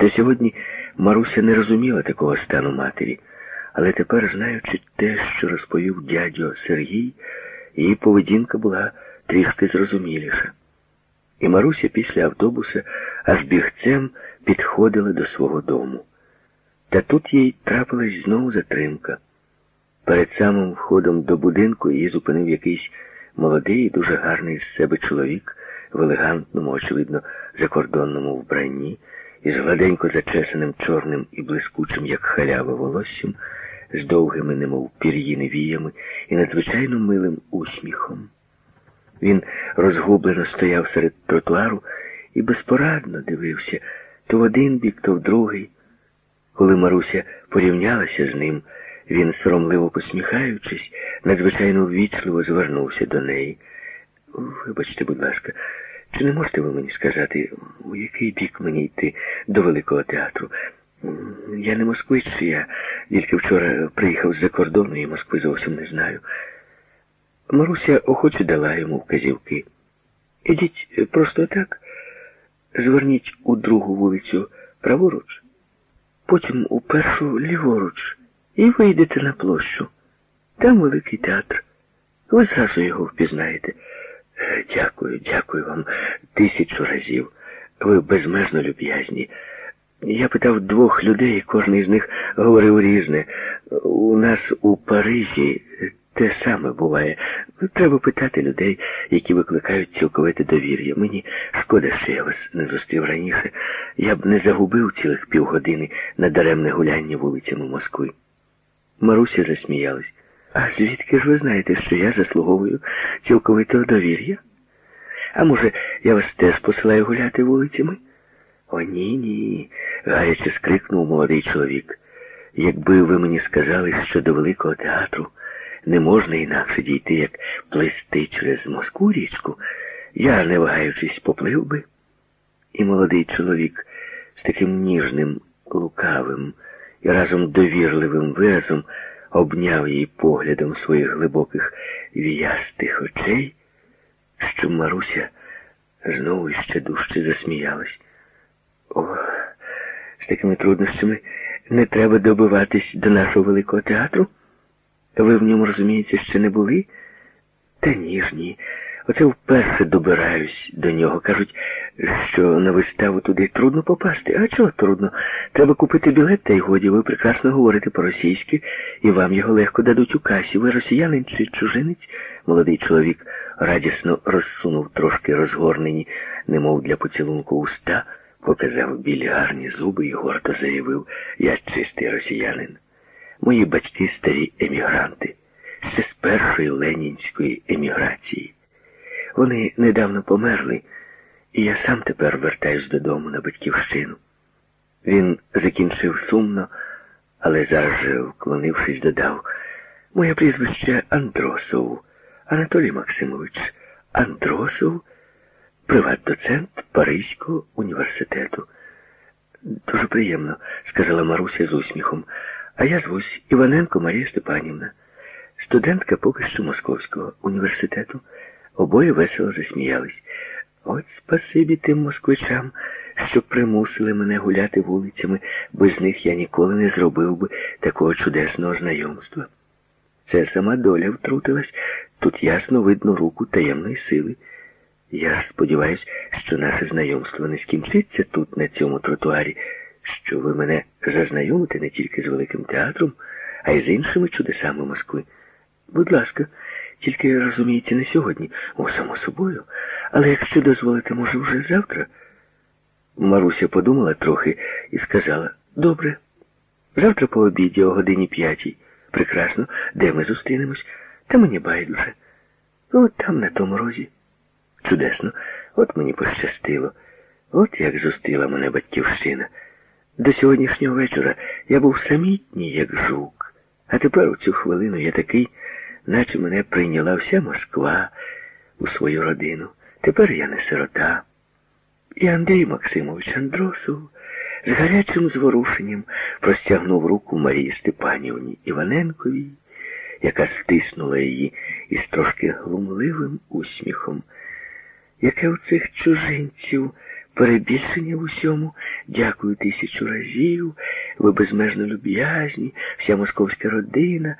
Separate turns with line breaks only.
До сьогодні Маруся не розуміла такого стану матері, але тепер, знаючи те, що розповів дядьо Сергій, її поведінка була трішки зрозуміліша. І Маруся після автобуса аж бігцем підходила до свого дому. Та тут їй трапилась знову затримка. Перед самим входом до будинку її зупинив якийсь молодий і дуже гарний з себе чоловік в елегантному, очевидно, закордонному вбранні, із гладенько зачесаним чорним і блискучим, як халява волоссям, з довгими, немов пір'їни віями і надзвичайно милим усміхом. Він розгублено стояв серед тротуару і безпорадно дивився то в один бік, то в другий. Коли Маруся порівнялася з ним, він, соромливо посміхаючись, надзвичайно ввічливо звернувся до неї. Вибачте, будь ласка, чи не можете ви мені сказати, у який бік мені йти до Великого театру? Я не москвич, я тільки вчора приїхав з-за кордону і Москви зовсім не знаю. Маруся охоче дала йому вказівки. Ідіть просто так, зверніть у другу вулицю праворуч, потім у першу ліворуч і вийдете на площу. Там великий театр. Ви зразу його впізнаєте. Дякую, дякую вам тисячу разів. Ви безмежно люб'язні. Я питав двох людей, і кожен із них говорив різне. У нас у Парижі те саме буває. Треба питати людей, які викликають цілковите довір'я. Мені шкода, що я вас не зустрів раніше. Я б не загубив цілих півгодини на даремне гуляння вулицями Москви. Маруся засміялась. А звідки ж ви знаєте, що я заслуговую цілковитого довір'я? А може, я вас теж посилаю гуляти вулицями? О, ні, ні, гаряче скрикнув молодий чоловік. Якби ви мені сказали, що до Великого театру не можна інакше дійти, як плисти через Москву річку, я, не вагаючись, поплив би. І молодий чоловік з таким ніжним, лукавим і разом довірливим виразом обняв її поглядом своїх глибоких віястих очей, що Маруся знову ще дужче засміялась. О, з такими труднощами не треба добиватись до нашого великого театру. Ви в ньому, розумієте, ще не були? Та ні ж ні. Оце вперше добираюсь до нього. Кажуть, що на виставу туди трудно попасти. А чого трудно? Треба купити білет, та й годі, ви прекрасно говорите по-російськи, і вам його легко дадуть у касі. Ви росіянин чи чужинець? Молодий чоловік радісно розсунув трошки розгорнені, немов для поцілунку уста, показав білі гарні зуби і гордо заявив, я чистий росіянин. Мої батьки старі емігранти, ще з першої ленінської еміграції. Вони недавно померли, і я сам тепер вертаюсь додому на батьківщину. Він закінчив сумно, але зараз вклонившись, додав, моє прізвище Андросов, Анатолій Максимович Андросов, приват-доцент Паризького університету. Дуже приємно, сказала Маруся з усміхом. А я звусь Іваненко Марія Степанівна, студентка поки що Московського університету. Обоє весело засміялись. От спасибі тим москвичам, що примусили мене гуляти вулицями, без них я ніколи не зробив би такого чудесного знайомства. Це сама доля втрутилась, тут ясно видно руку таємної сили. Я сподіваюся, що наше знайомство не скінчиться тут, на цьому тротуарі, що ви мене зазнайомите не тільки з Великим театром, а й з іншими чудесами Москви. Будь ласка, тільки розумієте, не сьогодні, о, само собою, але якщо дозволите, може, вже завтра. Маруся подумала трохи і сказала, добре, завтра по обіді о годині п'ятій. Прекрасно, де ми зустрінемось, та мені байдуже. От там, на тому розі. Чудесно, от мені пощастило. От як зустріла мене батьківщина. До сьогоднішнього вечора я був самітній, як жук, а тепер у цю хвилину я такий, наче мене прийняла вся Москва у свою родину. Тепер я не сирота. І Андрій Максимович Андросов з гарячим зворушенням простягнув руку Марії Степанівні Іваненковій, яка стиснула її із трошки глумливим усміхом. Яке у цих чужинців перебільшення в усьому Дякую тисячу разів, ви безмежно люб'язні, вся московська родина.